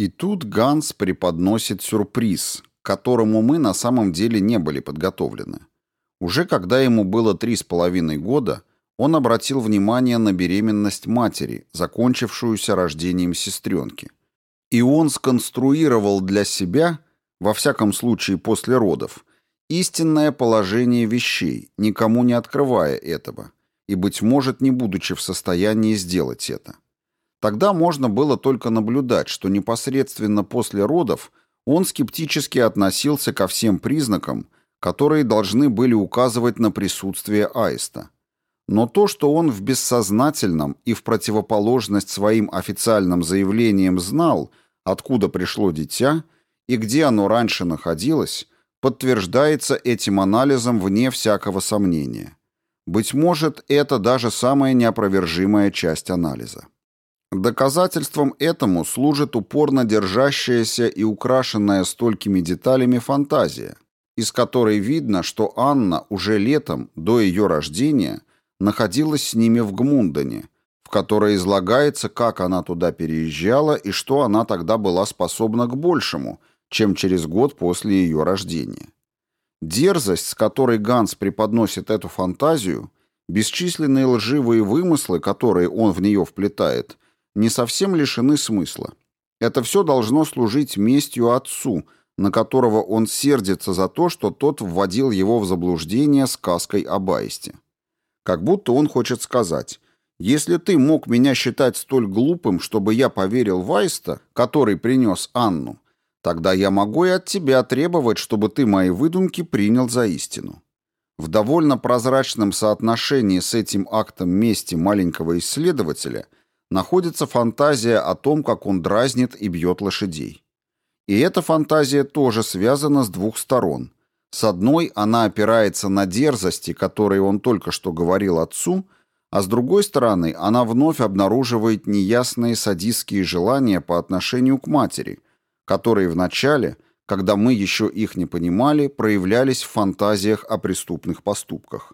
И тут Ганс преподносит сюрприз, к которому мы на самом деле не были подготовлены. Уже когда ему было три с половиной года, он обратил внимание на беременность матери, закончившуюся рождением сестренки. И он сконструировал для себя, во всяком случае после родов, истинное положение вещей, никому не открывая этого, и, быть может, не будучи в состоянии сделать это. Тогда можно было только наблюдать, что непосредственно после родов он скептически относился ко всем признакам, которые должны были указывать на присутствие аиста. Но то, что он в бессознательном и в противоположность своим официальным заявлениям знал, откуда пришло дитя и где оно раньше находилось, подтверждается этим анализом вне всякого сомнения. Быть может, это даже самая неопровержимая часть анализа. Доказательством этому служит упорно держащаяся и украшенная столькими деталями фантазия, из которой видно, что Анна уже летом, до ее рождения, находилась с ними в Гмундене, в которой излагается, как она туда переезжала и что она тогда была способна к большему, чем через год после ее рождения. Дерзость, с которой Ганс преподносит эту фантазию, бесчисленные лживые вымыслы, которые он в нее вплетает, не совсем лишены смысла. Это все должно служить местью отцу, на которого он сердится за то, что тот вводил его в заблуждение сказкой об Аисте. Как будто он хочет сказать, если ты мог меня считать столь глупым, чтобы я поверил в Аиста, который принес Анну, тогда я могу и от тебя требовать, чтобы ты мои выдумки принял за истину. В довольно прозрачном соотношении с этим актом мести маленького исследователя – находится фантазия о том, как он дразнит и бьет лошадей. И эта фантазия тоже связана с двух сторон. С одной она опирается на дерзости, которые он только что говорил отцу, а с другой стороны она вновь обнаруживает неясные садистские желания по отношению к матери, которые вначале, когда мы еще их не понимали, проявлялись в фантазиях о преступных поступках.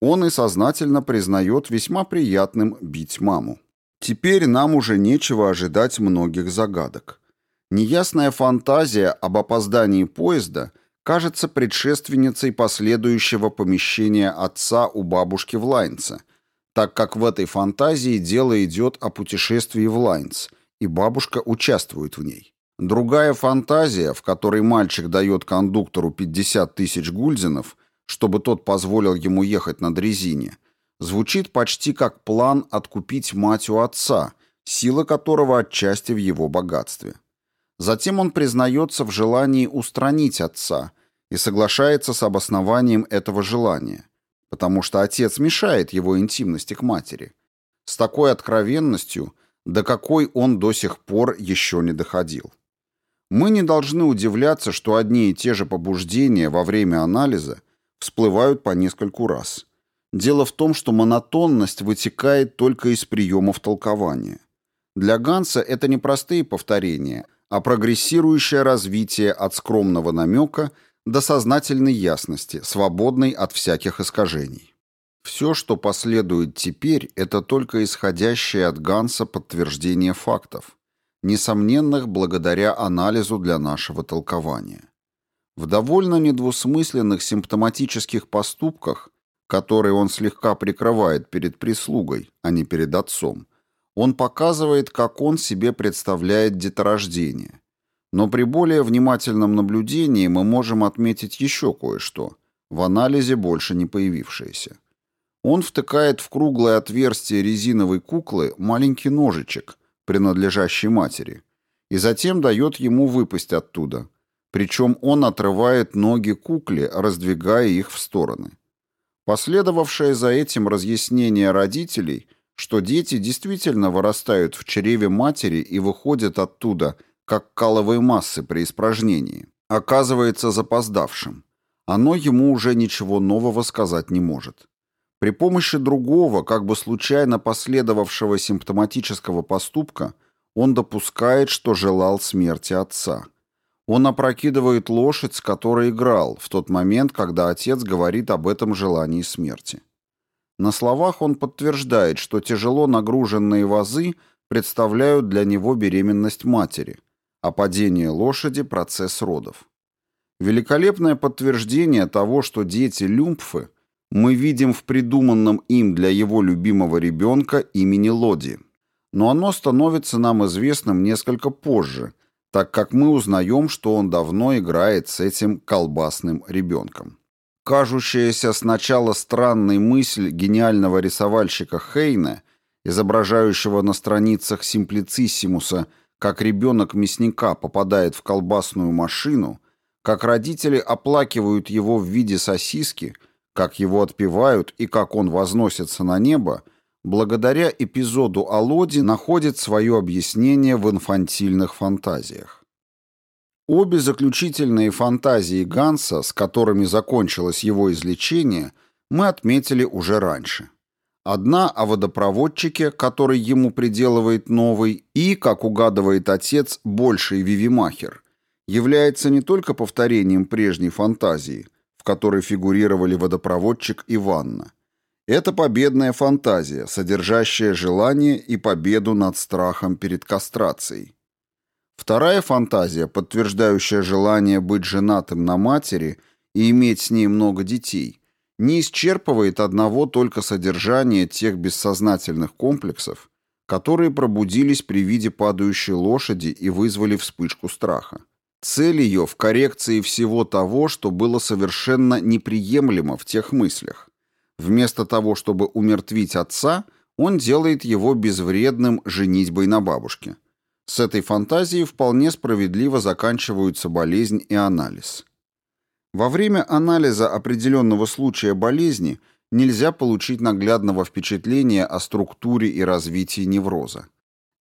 Он и сознательно признает весьма приятным бить маму. Теперь нам уже нечего ожидать многих загадок. Неясная фантазия об опоздании поезда кажется предшественницей последующего помещения отца у бабушки в Лайнце, так как в этой фантазии дело идет о путешествии в Лайнц, и бабушка участвует в ней. Другая фантазия, в которой мальчик дает кондуктору 50 тысяч гульденов, чтобы тот позволил ему ехать на дрезине, звучит почти как план откупить мать у отца, сила которого отчасти в его богатстве. Затем он признается в желании устранить отца и соглашается с обоснованием этого желания, потому что отец мешает его интимности к матери. С такой откровенностью, до какой он до сих пор еще не доходил. Мы не должны удивляться, что одни и те же побуждения во время анализа всплывают по нескольку раз – Дело в том, что монотонность вытекает только из приемов толкования. Для Ганса это не простые повторения, а прогрессирующее развитие от скромного намека до сознательной ясности, свободной от всяких искажений. Все, что последует теперь, это только исходящее от Ганса подтверждение фактов, несомненных благодаря анализу для нашего толкования. В довольно недвусмысленных симптоматических поступках который он слегка прикрывает перед прислугой, а не перед отцом, он показывает, как он себе представляет деторождение. Но при более внимательном наблюдении мы можем отметить еще кое-что, в анализе больше не появившееся. Он втыкает в круглое отверстие резиновой куклы маленький ножичек, принадлежащий матери, и затем дает ему выпасть оттуда. Причем он отрывает ноги кукле, раздвигая их в стороны. Последовавшее за этим разъяснение родителей, что дети действительно вырастают в чреве матери и выходят оттуда, как каловые массы при испражнении, оказывается запоздавшим. Оно ему уже ничего нового сказать не может. При помощи другого, как бы случайно последовавшего симптоматического поступка, он допускает, что желал смерти отца. Он опрокидывает лошадь, с которой играл, в тот момент, когда отец говорит об этом желании смерти. На словах он подтверждает, что тяжело нагруженные вазы представляют для него беременность матери, а падение лошади – процесс родов. Великолепное подтверждение того, что дети люмпфы мы видим в придуманном им для его любимого ребенка имени Лоди. Но оно становится нам известным несколько позже, так как мы узнаем, что он давно играет с этим колбасным ребенком. Кажущаяся сначала странной мысль гениального рисовальщика Хейна, изображающего на страницах Симплициссимуса, как ребенок мясника попадает в колбасную машину, как родители оплакивают его в виде сосиски, как его отпевают и как он возносится на небо, благодаря эпизоду о находит свое объяснение в инфантильных фантазиях. Обе заключительные фантазии Ганса, с которыми закончилось его излечение, мы отметили уже раньше. Одна о водопроводчике, который ему приделывает новый, и, как угадывает отец, больший Вивимахер, является не только повторением прежней фантазии, в которой фигурировали водопроводчик и ванна. Это победная фантазия, содержащая желание и победу над страхом перед кастрацией. Вторая фантазия, подтверждающая желание быть женатым на матери и иметь с ней много детей, не исчерпывает одного только содержания тех бессознательных комплексов, которые пробудились при виде падающей лошади и вызвали вспышку страха. Цель ее в коррекции всего того, что было совершенно неприемлемо в тех мыслях. Вместо того, чтобы умертвить отца, он делает его безвредным женитьбой на бабушке. С этой фантазией вполне справедливо заканчиваются болезнь и анализ. Во время анализа определенного случая болезни нельзя получить наглядного впечатления о структуре и развитии невроза.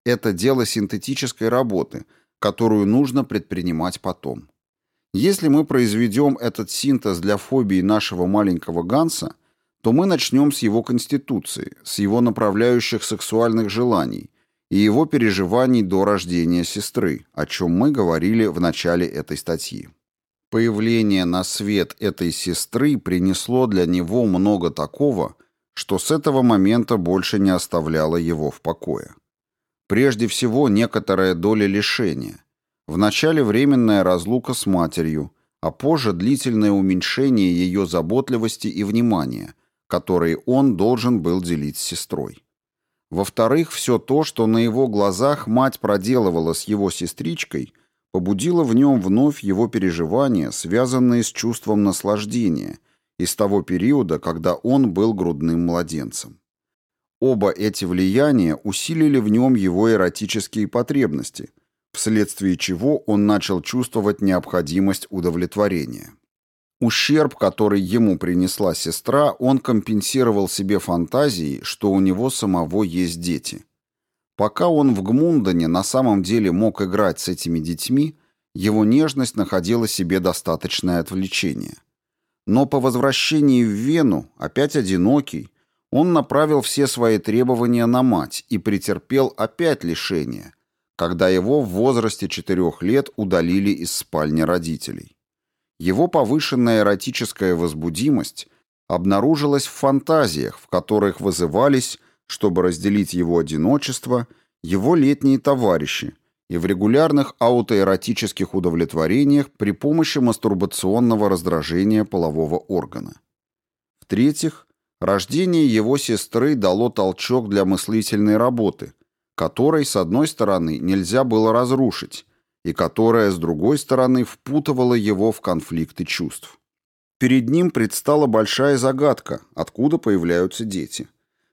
Это дело синтетической работы, которую нужно предпринимать потом. Если мы произведем этот синтез для фобии нашего маленького Ганса, то мы начнем с его конституции, с его направляющих сексуальных желаний – и его переживаний до рождения сестры, о чем мы говорили в начале этой статьи. Появление на свет этой сестры принесло для него много такого, что с этого момента больше не оставляло его в покое. Прежде всего, некоторая доля лишения. Вначале временная разлука с матерью, а позже длительное уменьшение ее заботливости и внимания, которые он должен был делить с сестрой. Во-вторых, все то, что на его глазах мать проделывала с его сестричкой, побудило в нем вновь его переживания, связанные с чувством наслаждения, из того периода, когда он был грудным младенцем. Оба эти влияния усилили в нем его эротические потребности, вследствие чего он начал чувствовать необходимость удовлетворения. Ущерб, который ему принесла сестра, он компенсировал себе фантазией, что у него самого есть дети. Пока он в Гмундене на самом деле мог играть с этими детьми, его нежность находила себе достаточное отвлечение. Но по возвращении в Вену, опять одинокий, он направил все свои требования на мать и претерпел опять лишение, когда его в возрасте четырех лет удалили из спальни родителей. Его повышенная эротическая возбудимость обнаружилась в фантазиях, в которых вызывались, чтобы разделить его одиночество, его летние товарищи, и в регулярных аутоэротических удовлетворениях при помощи мастурбационного раздражения полового органа. В-третьих, рождение его сестры дало толчок для мыслительной работы, которой, с одной стороны, нельзя было разрушить, и которая, с другой стороны, впутывала его в конфликты чувств. Перед ним предстала большая загадка, откуда появляются дети.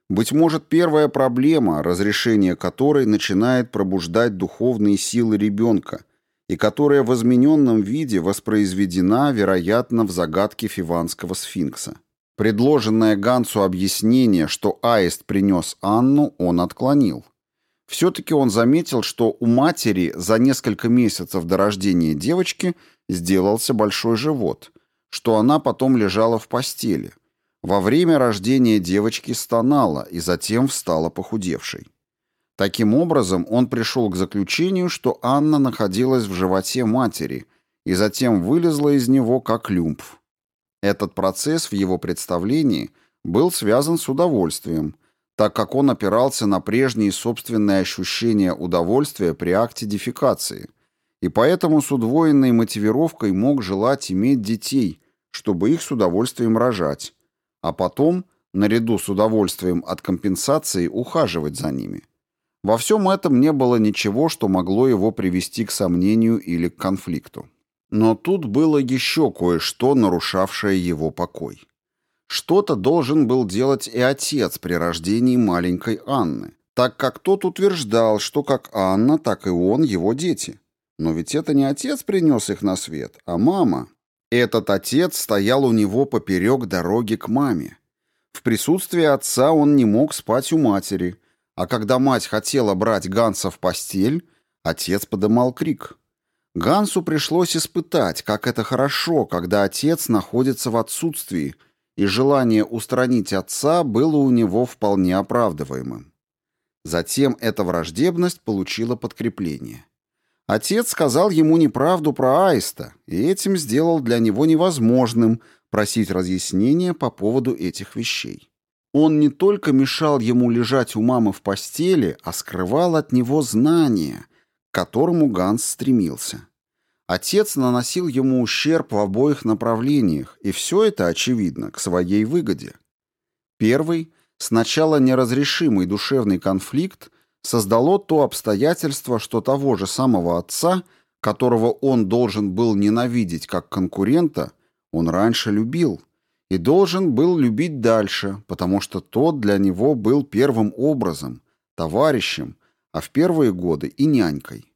Быть может, первая проблема, разрешение которой начинает пробуждать духовные силы ребенка, и которая в измененном виде воспроизведена, вероятно, в загадке фиванского сфинкса. Предложенное Гансу объяснение, что аист принес Анну, он отклонил. Все-таки он заметил, что у матери за несколько месяцев до рождения девочки сделался большой живот, что она потом лежала в постели. Во время рождения девочки стонала и затем встала похудевшей. Таким образом, он пришел к заключению, что Анна находилась в животе матери и затем вылезла из него как люмф. Этот процесс в его представлении был связан с удовольствием – так как он опирался на прежние собственные ощущения удовольствия при акте дефекации и поэтому с удвоенной мотивировкой мог желать иметь детей, чтобы их с удовольствием рожать, а потом, наряду с удовольствием от компенсации, ухаживать за ними. Во всем этом не было ничего, что могло его привести к сомнению или к конфликту. Но тут было еще кое-что, нарушавшее его покой. Что-то должен был делать и отец при рождении маленькой Анны, так как тот утверждал, что как Анна, так и он его дети. Но ведь это не отец принес их на свет, а мама. Этот отец стоял у него поперек дороги к маме. В присутствии отца он не мог спать у матери, а когда мать хотела брать Ганса в постель, отец подымал крик. Гансу пришлось испытать, как это хорошо, когда отец находится в отсутствии – и желание устранить отца было у него вполне оправдываемым. Затем эта враждебность получила подкрепление. Отец сказал ему неправду про Аиста, и этим сделал для него невозможным просить разъяснения по поводу этих вещей. Он не только мешал ему лежать у мамы в постели, а скрывал от него знания, к которому Ганс стремился. Отец наносил ему ущерб в обоих направлениях, и все это, очевидно, к своей выгоде. Первый, сначала неразрешимый душевный конфликт, создало то обстоятельство, что того же самого отца, которого он должен был ненавидеть как конкурента, он раньше любил и должен был любить дальше, потому что тот для него был первым образом, товарищем, а в первые годы и нянькой.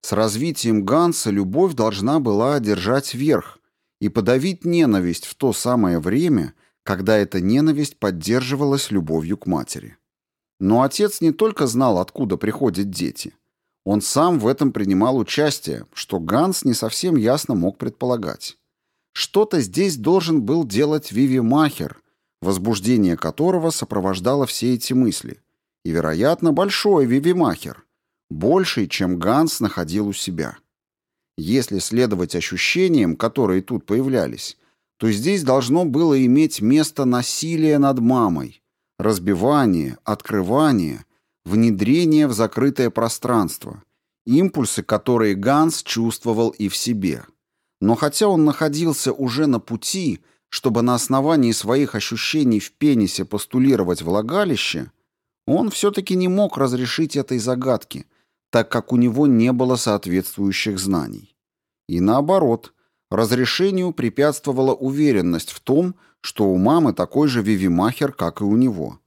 С развитием Ганса любовь должна была одержать верх и подавить ненависть в то самое время, когда эта ненависть поддерживалась любовью к матери. Но отец не только знал, откуда приходят дети. Он сам в этом принимал участие, что Ганс не совсем ясно мог предполагать. Что-то здесь должен был делать Виви Махер, возбуждение которого сопровождало все эти мысли. И, вероятно, большой Виви Махер, больший, чем Ганс находил у себя. Если следовать ощущениям, которые тут появлялись, то здесь должно было иметь место насилие над мамой, разбивание, открывание, внедрение в закрытое пространство, импульсы, которые Ганс чувствовал и в себе. Но хотя он находился уже на пути, чтобы на основании своих ощущений в пенисе постулировать влагалище, он все-таки не мог разрешить этой загадки – так как у него не было соответствующих знаний. И наоборот, разрешению препятствовала уверенность в том, что у мамы такой же вивимахер, как и у него.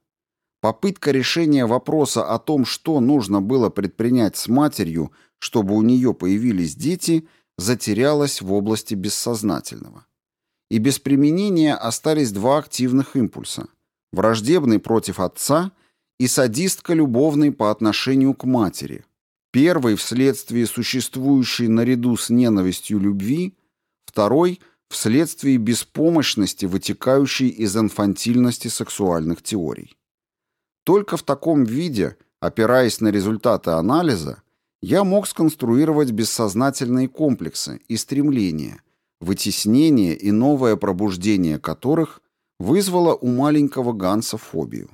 Попытка решения вопроса о том, что нужно было предпринять с матерью, чтобы у нее появились дети, затерялась в области бессознательного. И без применения остались два активных импульса – враждебный против отца и садистко-любовный по отношению к матери – Первый вследствие существующей наряду с ненавистью любви, второй вследствие беспомощности, вытекающей из инфантильности сексуальных теорий. Только в таком виде, опираясь на результаты анализа, я мог сконструировать бессознательные комплексы и стремления, вытеснение и новое пробуждение которых вызвало у маленького Ганса фобию.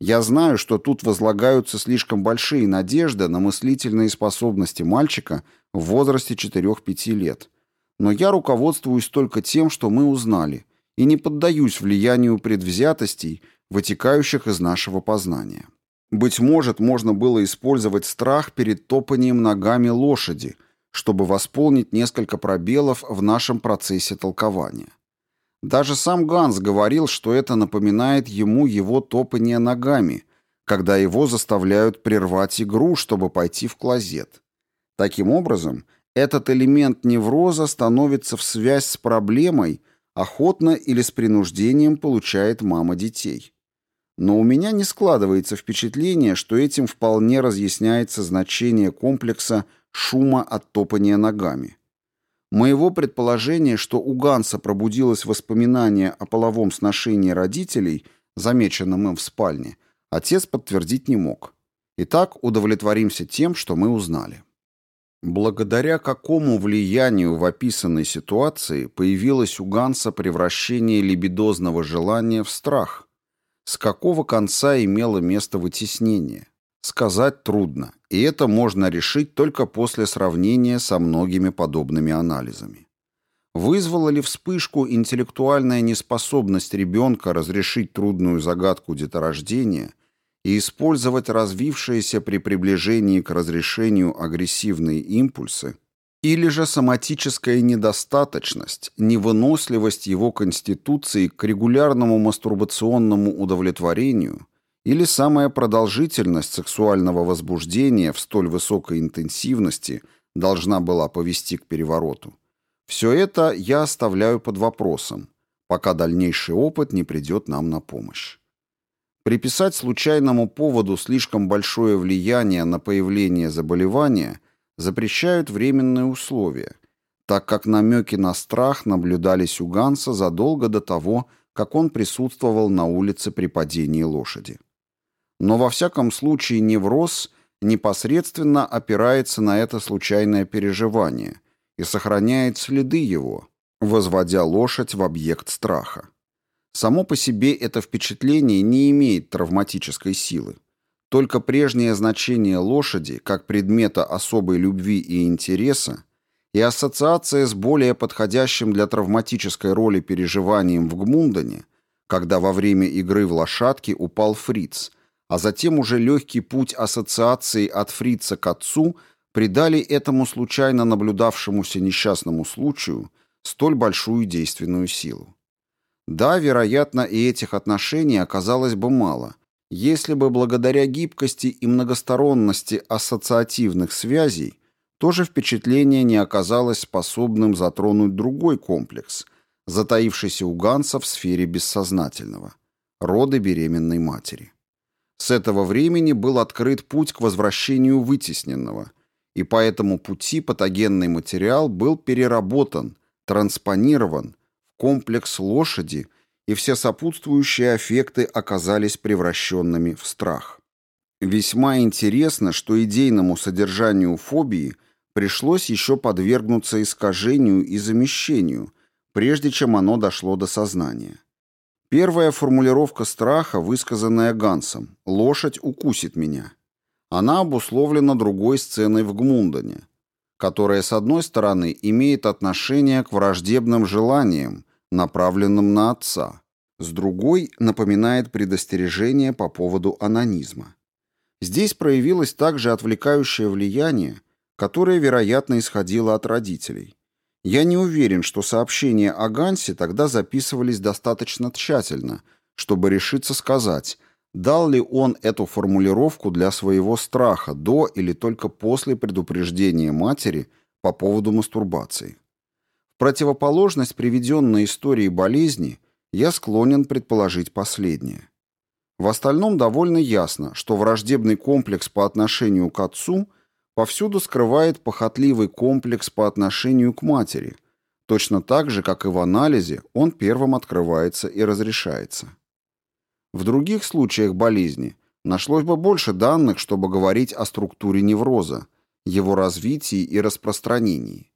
Я знаю, что тут возлагаются слишком большие надежды на мыслительные способности мальчика в возрасте 4-5 лет. Но я руководствуюсь только тем, что мы узнали, и не поддаюсь влиянию предвзятостей, вытекающих из нашего познания. Быть может, можно было использовать страх перед топанием ногами лошади, чтобы восполнить несколько пробелов в нашем процессе толкования. Даже сам Ганс говорил, что это напоминает ему его топание ногами, когда его заставляют прервать игру, чтобы пойти в клозет. Таким образом, этот элемент невроза становится в связь с проблемой, охотно или с принуждением получает мама детей. Но у меня не складывается впечатление, что этим вполне разъясняется значение комплекса шума от топания ногами. Моего предположения, что у Ганса пробудилось воспоминание о половом сношении родителей, замеченном им в спальне, отец подтвердить не мог. Итак, удовлетворимся тем, что мы узнали. Благодаря какому влиянию в описанной ситуации появилось у Ганса превращение либидозного желания в страх? С какого конца имело место вытеснение? Сказать трудно, и это можно решить только после сравнения со многими подобными анализами. Вызвала ли вспышку интеллектуальная неспособность ребенка разрешить трудную загадку деторождения и использовать развившиеся при приближении к разрешению агрессивные импульсы, или же соматическая недостаточность, невыносливость его конституции к регулярному мастурбационному удовлетворению или самая продолжительность сексуального возбуждения в столь высокой интенсивности должна была повести к перевороту. Все это я оставляю под вопросом, пока дальнейший опыт не придет нам на помощь. Приписать случайному поводу слишком большое влияние на появление заболевания – запрещают временные условия, так как намеки на страх наблюдались у Ганса задолго до того, как он присутствовал на улице при падении лошади. Но во всяком случае невроз непосредственно опирается на это случайное переживание и сохраняет следы его, возводя лошадь в объект страха. Само по себе это впечатление не имеет травматической силы. Только прежнее значение лошади, как предмета особой любви и интереса, и ассоциация с более подходящим для травматической роли переживанием в Гмундене, когда во время игры в лошадки упал фриц, а затем уже легкий путь ассоциации от фрица к отцу придали этому случайно наблюдавшемуся несчастному случаю столь большую действенную силу. Да, вероятно, и этих отношений оказалось бы мало, если бы благодаря гибкости и многосторонности ассоциативных связей тоже впечатление не оказалось способным затронуть другой комплекс, затаившийся у Ганса в сфере бессознательного – роды беременной матери. С этого времени был открыт путь к возвращению вытесненного, и по этому пути патогенный материал был переработан, транспонирован в комплекс лошади – и все сопутствующие аффекты оказались превращенными в страх. Весьма интересно, что идейному содержанию фобии пришлось еще подвергнуться искажению и замещению, прежде чем оно дошло до сознания. Первая формулировка страха, высказанная Гансом «лошадь укусит меня», она обусловлена другой сценой в Гмундене, которая, с одной стороны, имеет отношение к враждебным желаниям, направленным на отца, с другой напоминает предостережение по поводу анонизма. Здесь проявилось также отвлекающее влияние, которое, вероятно, исходило от родителей. Я не уверен, что сообщения о Гансе тогда записывались достаточно тщательно, чтобы решиться сказать, дал ли он эту формулировку для своего страха до или только после предупреждения матери по поводу мастурбации противоположность приведенной истории болезни я склонен предположить последнее. В остальном довольно ясно, что враждебный комплекс по отношению к отцу повсюду скрывает похотливый комплекс по отношению к матери, точно так же, как и в анализе он первым открывается и разрешается. В других случаях болезни нашлось бы больше данных, чтобы говорить о структуре невроза, его развитии и распространении.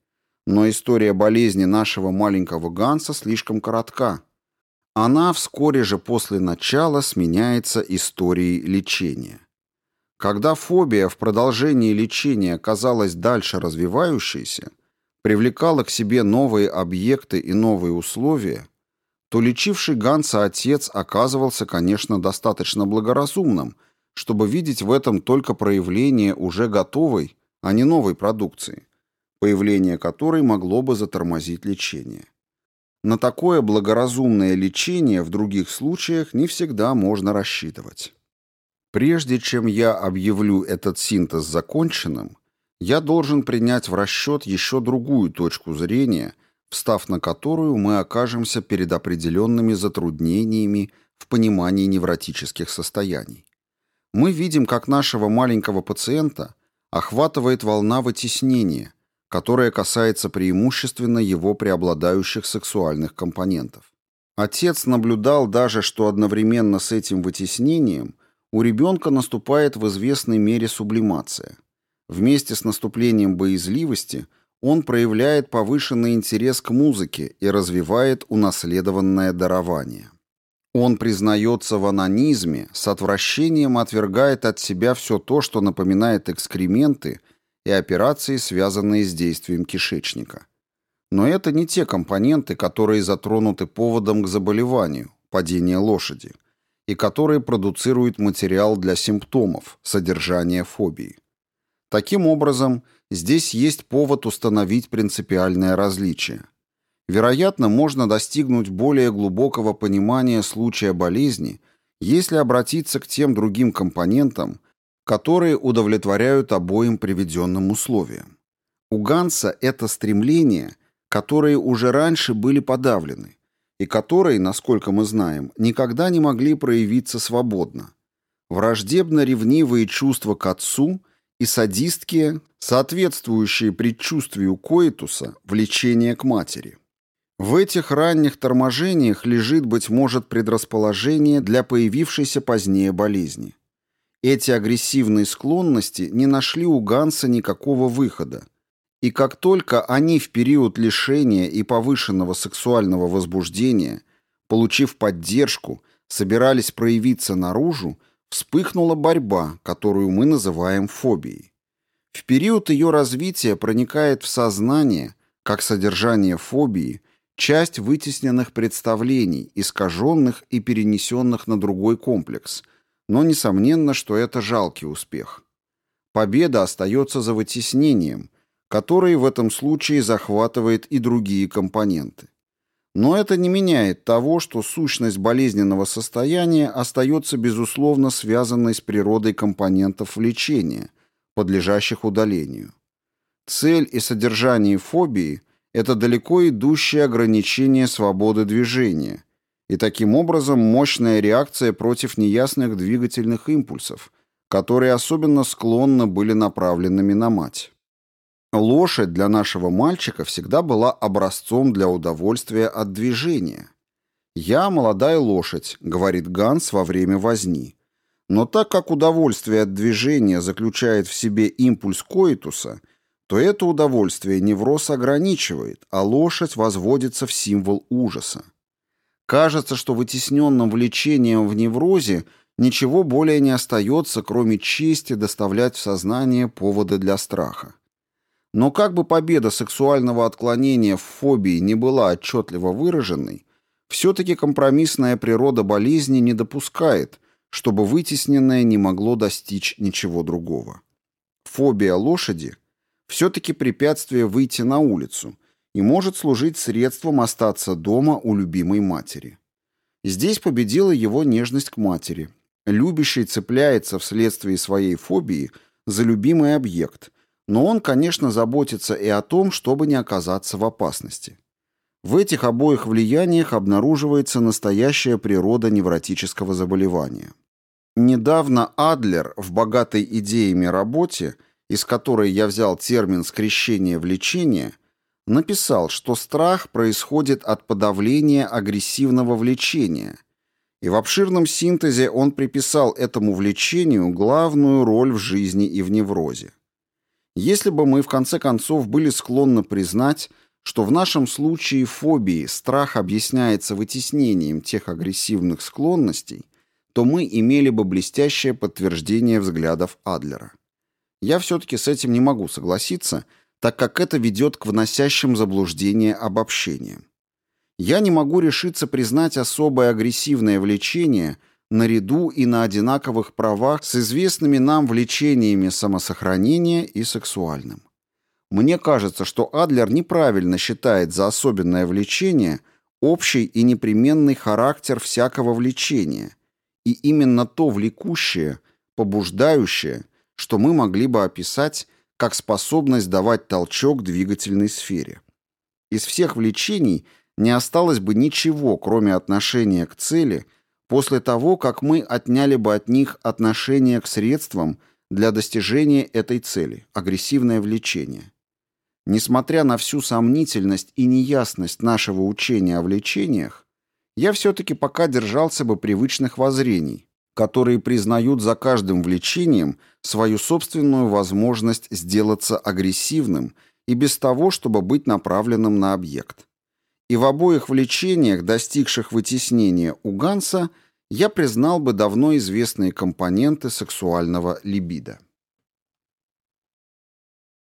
Но история болезни нашего маленького Ганса слишком коротка. Она вскоре же после начала сменяется историей лечения. Когда фобия в продолжении лечения казалась дальше развивающейся, привлекала к себе новые объекты и новые условия, то лечивший Ганса отец оказывался, конечно, достаточно благоразумным, чтобы видеть в этом только проявление уже готовой, а не новой продукции появление которой могло бы затормозить лечение. На такое благоразумное лечение в других случаях не всегда можно рассчитывать. Прежде чем я объявлю этот синтез законченным, я должен принять в расчет еще другую точку зрения, встав на которую мы окажемся перед определенными затруднениями в понимании невротических состояний. Мы видим, как нашего маленького пациента охватывает волна вытеснения – которая касается преимущественно его преобладающих сексуальных компонентов. Отец наблюдал даже, что одновременно с этим вытеснением у ребенка наступает в известной мере сублимация. Вместе с наступлением боязливости он проявляет повышенный интерес к музыке и развивает унаследованное дарование. Он признается в анонизме, с отвращением отвергает от себя все то, что напоминает экскременты и операции, связанные с действием кишечника. Но это не те компоненты, которые затронуты поводом к заболеванию, падение лошади, и которые продуцируют материал для симптомов, содержания фобии. Таким образом, здесь есть повод установить принципиальное различие. Вероятно, можно достигнуть более глубокого понимания случая болезни, если обратиться к тем другим компонентам, которые удовлетворяют обоим приведенным условиям. У Ганса это стремление, которые уже раньше были подавлены, и которые, насколько мы знаем, никогда не могли проявиться свободно. Враждебно-ревнивые чувства к отцу и садистские, соответствующие предчувствию коитуса, влечение к матери. В этих ранних торможениях лежит, быть может, предрасположение для появившейся позднее болезни. Эти агрессивные склонности не нашли у Ганса никакого выхода, и как только они в период лишения и повышенного сексуального возбуждения, получив поддержку, собирались проявиться наружу, вспыхнула борьба, которую мы называем фобией. В период ее развития проникает в сознание, как содержание фобии, часть вытесненных представлений, искаженных и перенесенных на другой комплекс, но несомненно, что это жалкий успех. Победа остается за вытеснением, который в этом случае захватывает и другие компоненты. Но это не меняет того, что сущность болезненного состояния остается безусловно связанной с природой компонентов влечения, подлежащих удалению. Цель и содержание фобии – это далеко идущее ограничение свободы движения и таким образом мощная реакция против неясных двигательных импульсов, которые особенно склонны были направленными на мать. Лошадь для нашего мальчика всегда была образцом для удовольствия от движения. «Я молодая лошадь», — говорит Ганс во время возни. Но так как удовольствие от движения заключает в себе импульс коитуса, то это удовольствие невроз ограничивает, а лошадь возводится в символ ужаса. Кажется, что вытесненным влечением в неврозе ничего более не остается, кроме чести доставлять в сознание поводы для страха. Но как бы победа сексуального отклонения в фобии не была отчетливо выраженной, все-таки компромиссная природа болезни не допускает, чтобы вытесненное не могло достичь ничего другого. Фобия лошади – все-таки препятствие выйти на улицу и может служить средством остаться дома у любимой матери. Здесь победила его нежность к матери. Любящий цепляется вследствие своей фобии за любимый объект – но он, конечно, заботится и о том, чтобы не оказаться в опасности. В этих обоих влияниях обнаруживается настоящая природа невротического заболевания. Недавно Адлер в богатой идеями работе, из которой я взял термин «скрещение влечения», написал, что страх происходит от подавления агрессивного влечения, и в обширном синтезе он приписал этому влечению главную роль в жизни и в неврозе. Если бы мы в конце концов были склонны признать, что в нашем случае фобии страх объясняется вытеснением тех агрессивных склонностей, то мы имели бы блестящее подтверждение взглядов Адлера. Я все-таки с этим не могу согласиться, так как это ведет к вносящим заблуждение обобщениям. Я не могу решиться признать особое агрессивное влечение – наряду и на одинаковых правах с известными нам влечениями самосохранения и сексуальным. Мне кажется, что Адлер неправильно считает за особенное влечение общий и непременный характер всякого влечения, и именно то влекущее, побуждающее, что мы могли бы описать как способность давать толчок двигательной сфере. Из всех влечений не осталось бы ничего, кроме отношения к цели – после того, как мы отняли бы от них отношение к средствам для достижения этой цели – агрессивное влечение. Несмотря на всю сомнительность и неясность нашего учения о влечениях, я все-таки пока держался бы привычных воззрений, которые признают за каждым влечением свою собственную возможность сделаться агрессивным и без того, чтобы быть направленным на объект. И в обоих влечениях, достигших вытеснения у Ганса, я признал бы давно известные компоненты сексуального либидо.